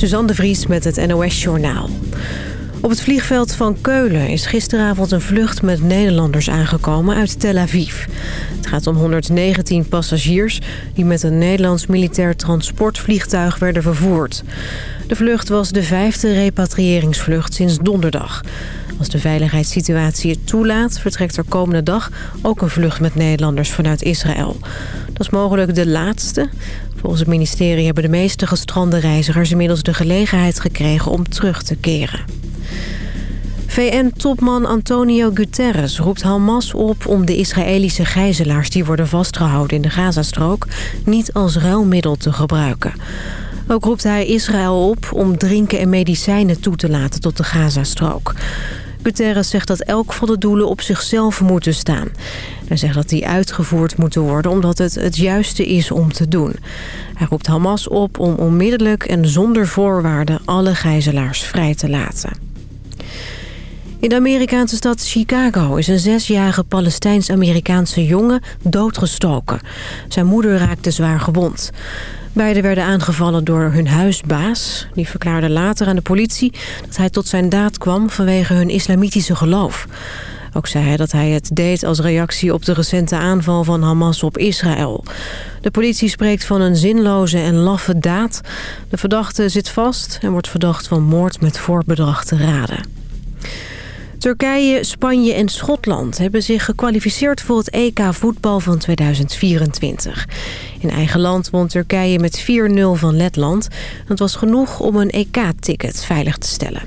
Suzanne de Vries met het NOS Journaal. Op het vliegveld van Keulen is gisteravond een vlucht met Nederlanders aangekomen uit Tel Aviv. Het gaat om 119 passagiers die met een Nederlands militair transportvliegtuig werden vervoerd. De vlucht was de vijfde repatriëringsvlucht sinds donderdag. Als de veiligheidssituatie het toelaat, vertrekt er komende dag ook een vlucht met Nederlanders vanuit Israël. Dat is mogelijk de laatste. Volgens het ministerie hebben de meeste gestrande reizigers inmiddels de gelegenheid gekregen om terug te keren. VN-topman Antonio Guterres roept Hamas op om de Israëlische gijzelaars die worden vastgehouden in de Gazastrook niet als ruilmiddel te gebruiken. Ook roept hij Israël op om drinken en medicijnen toe te laten tot de Gazastrook. Guterres zegt dat elk van de doelen op zichzelf moeten staan. Hij zegt dat die uitgevoerd moeten worden omdat het het juiste is om te doen. Hij roept Hamas op om onmiddellijk en zonder voorwaarden alle gijzelaars vrij te laten. In de Amerikaanse stad Chicago is een zesjarige Palestijns-Amerikaanse jongen doodgestoken. Zijn moeder raakte zwaar gewond. Beiden werden aangevallen door hun huisbaas. Die verklaarde later aan de politie dat hij tot zijn daad kwam vanwege hun islamitische geloof. Ook zei hij dat hij het deed als reactie op de recente aanval van Hamas op Israël. De politie spreekt van een zinloze en laffe daad. De verdachte zit vast en wordt verdacht van moord met voorbedrag te raden. Turkije, Spanje en Schotland hebben zich gekwalificeerd voor het EK voetbal van 2024. In eigen land won Turkije met 4-0 van Letland. Het was genoeg om een EK-ticket veilig te stellen.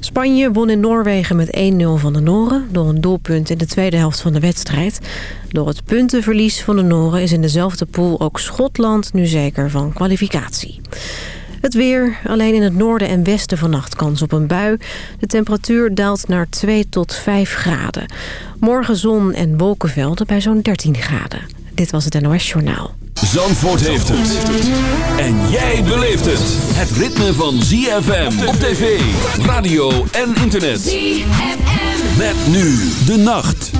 Spanje won in Noorwegen met 1-0 van de Noren... door een doelpunt in de tweede helft van de wedstrijd. Door het puntenverlies van de Noren is in dezelfde pool ook Schotland nu zeker van kwalificatie. Het weer, alleen in het noorden en westen vannacht kans op een bui. De temperatuur daalt naar 2 tot 5 graden. Morgen zon en wolkenvelden bij zo'n 13 graden. Dit was het NOS Journaal. Zandvoort heeft het. En jij beleeft het. Het ritme van ZFM op tv, radio en internet. ZFM. Met nu de nacht.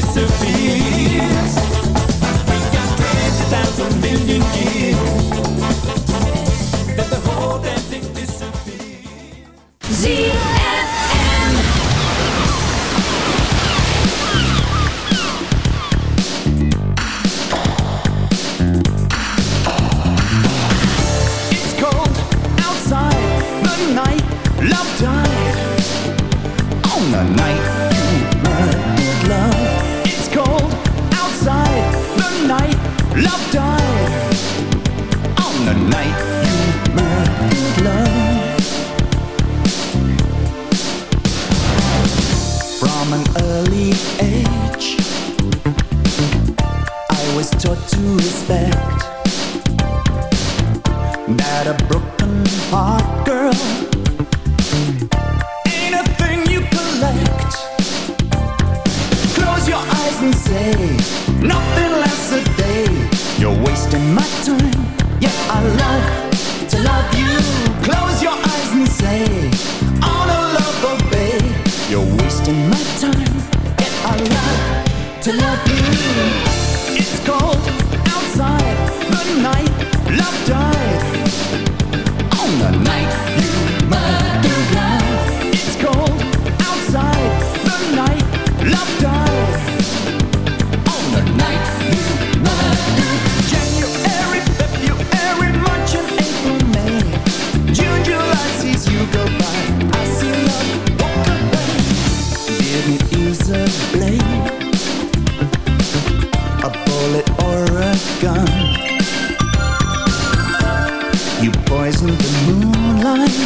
disappears. poisoned the moonlight.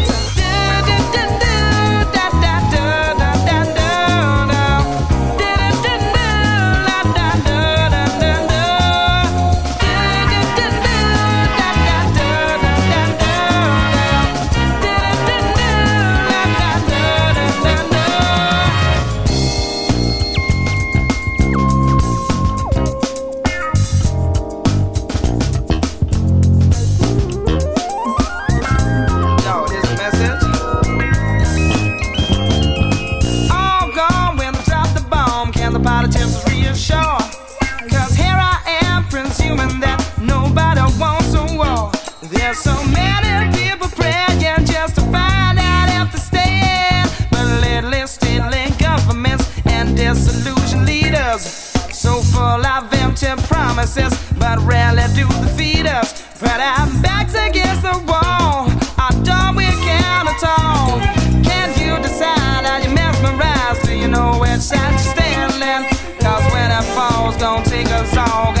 process, but rarely do they feed us. But I'm backed against the wall. I don't we can at all. Can't you decide? Are you mesmerized? Do you know which side you're standing? Cause when it falls, gonna take us all.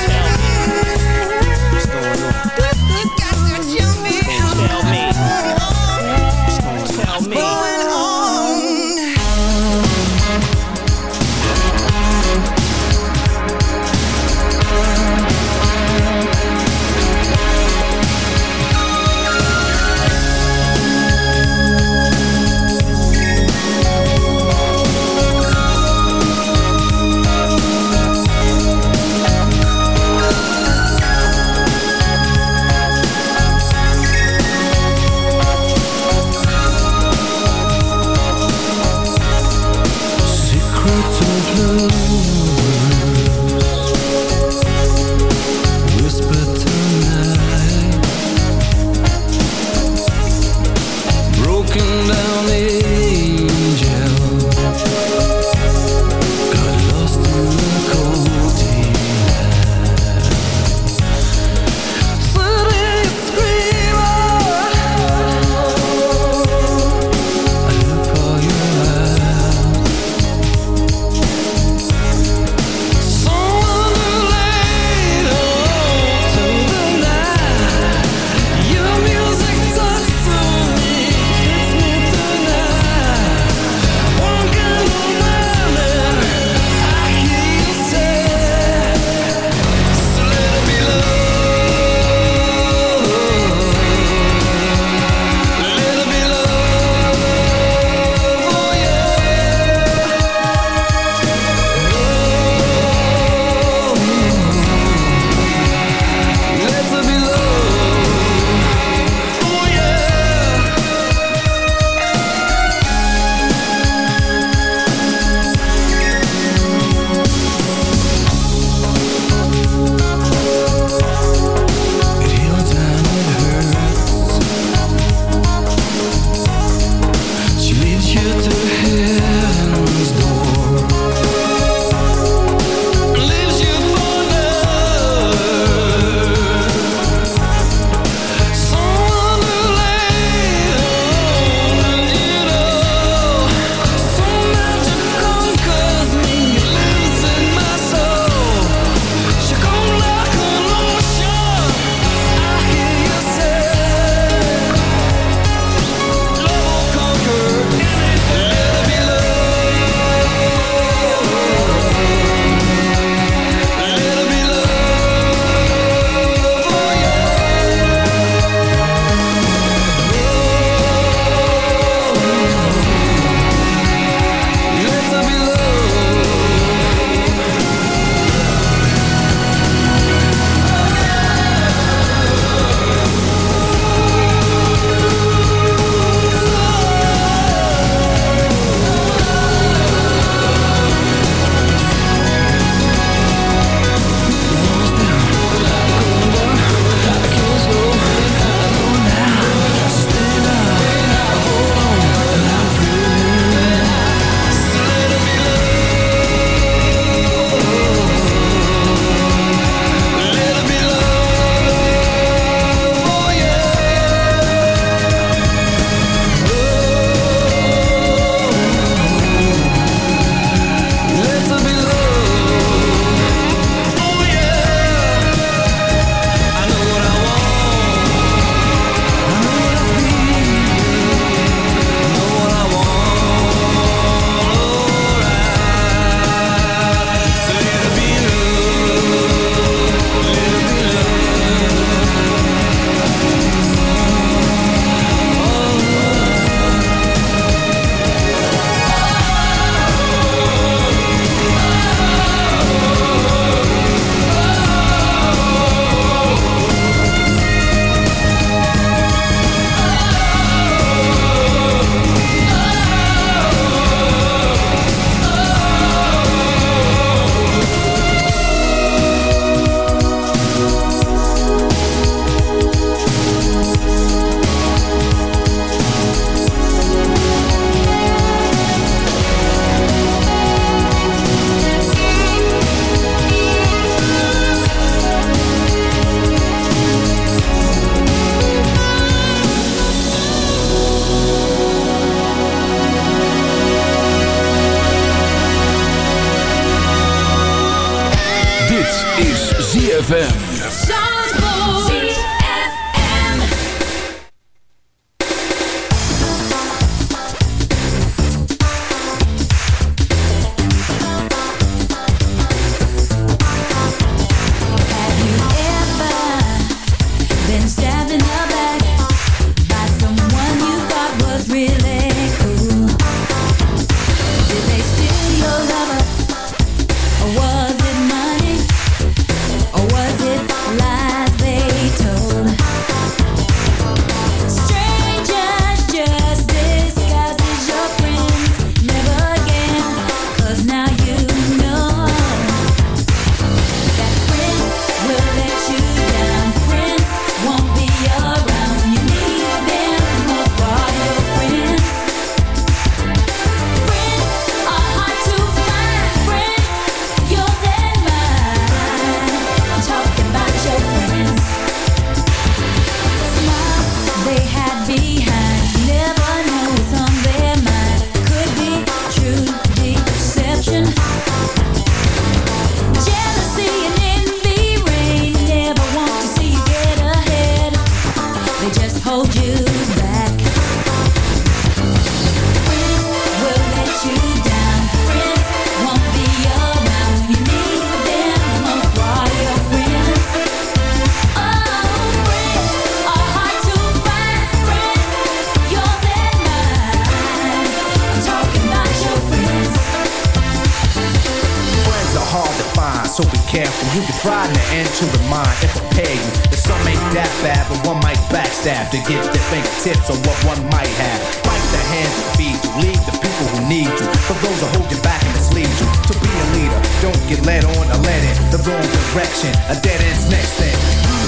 to the mind and prepare you. That some ain't that bad, but one might backstab to get their fingertips on what one might have. Bite the hand that feed you, leave the people who need you. For those who hold you back and mislead you. To be a leader, don't get led on or led in the wrong direction. A dead end's next thing.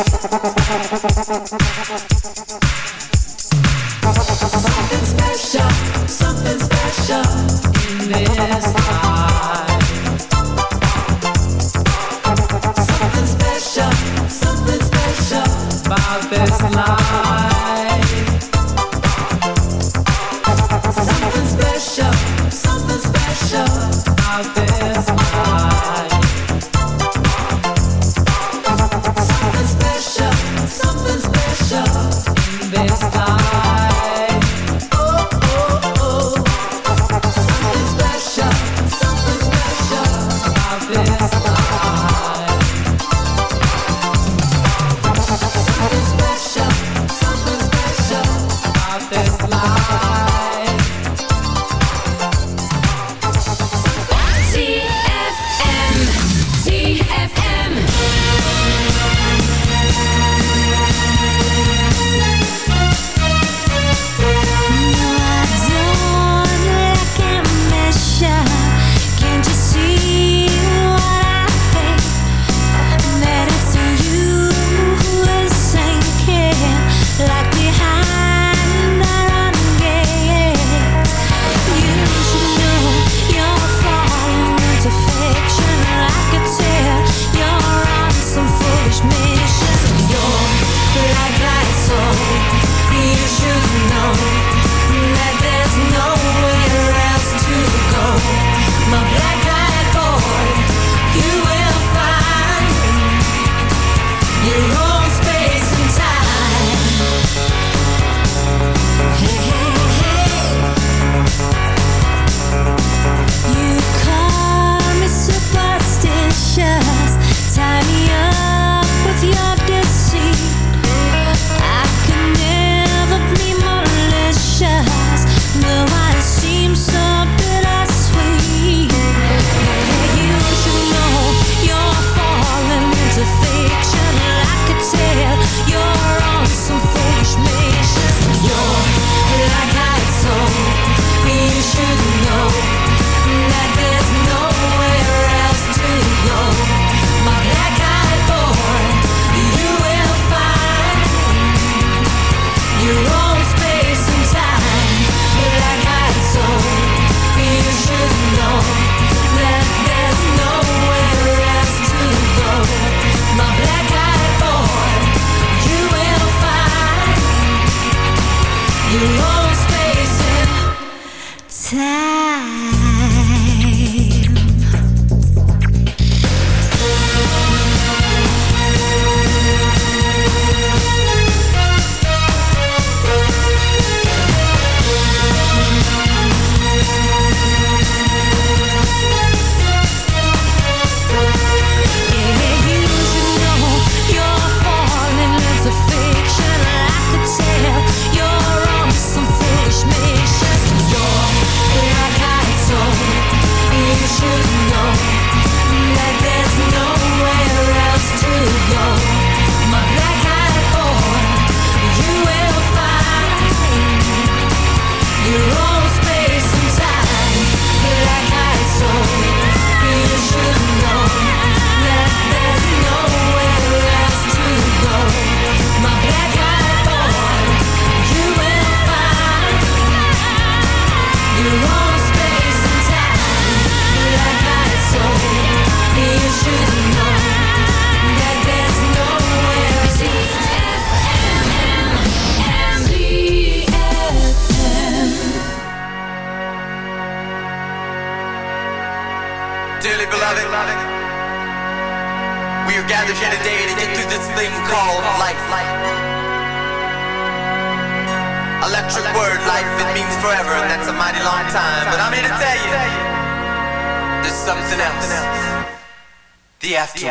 Thank you.